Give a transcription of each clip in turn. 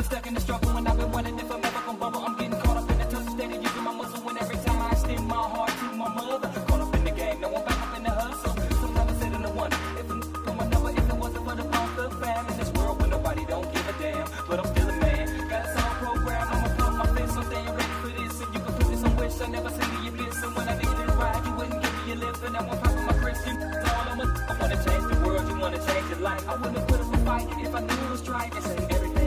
Been stuck in the struggle and I've been wondering if I'm ever gonna bubble. I'm getting caught up in the tough state of using my muscle and every time I extend my heart to my mother. Caught up in the game, now I'm back up in the hustle. Sometimes I sit in the wonder if I'm my number, if it wasn't for the bump the fam in this world where nobody don't give a damn. But I'm still a man, got a song program, I'ma put my fist so staying ready for this. And you can put this on wish, I never seen you bliss. And when I needed a ride, you wouldn't give me your lift. And now I'm popping my Christian. All I'm a, I wanna change the world, you wanna change your life. I wouldn't put up a fight if I knew it was right. They say everything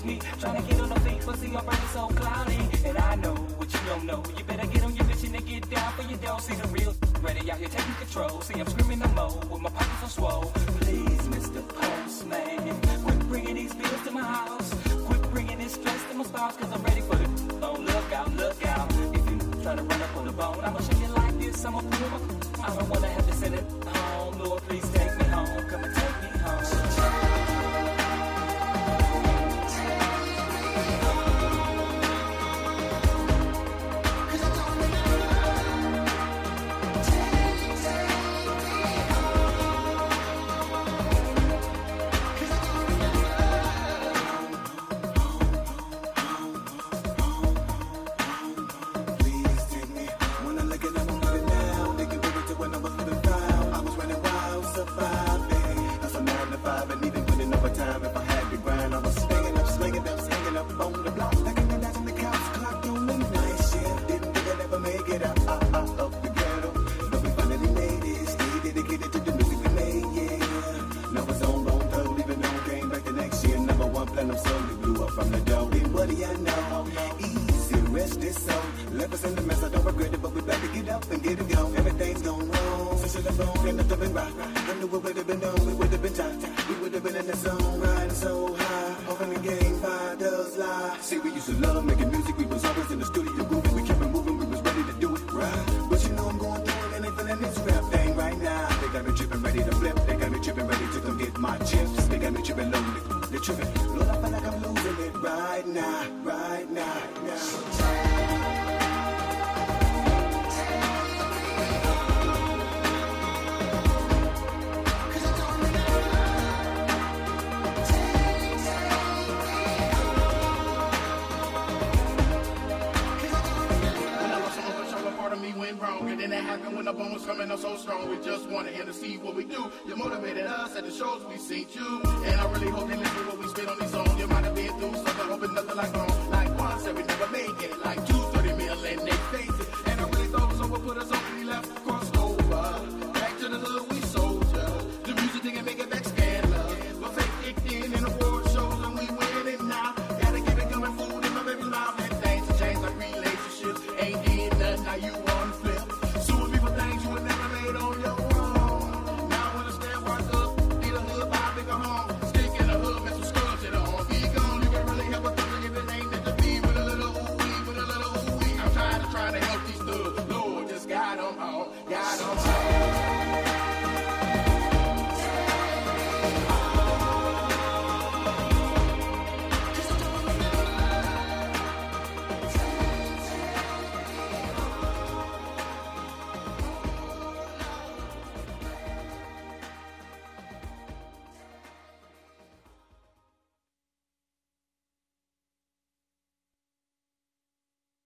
ends meet, trying to get on the but see my brain so cloudy. And I know what you don't know. You better get on your mission and get down for your dough. See the real ready out here taking control. See I'm screaming no more with my pockets on swole. Please, Mr. Postman, quit bringing these bills to my house. Quit bringing this stress to my spouse, cause I'm ready for the oh, look out, look out. If you try to run up on the bone, I'ma show you like this. I'ma pull my I don't wanna I knew it. Would have been done, we would have been tight. We would have been in the zone, riding See, we used to love making music, we was always in the studio moving. We kept it moving, we was ready to do it right. But you know I'm going through it, and feeling this rap thing right now. They got me tripping, ready to flip. They got me tripping, ready to come get my chips. They got me tripping, loaded. They tripping. And then it happened when the bone was coming up so strong. We just him to see what we do. You motivated us at the shows we seen you. And I really hope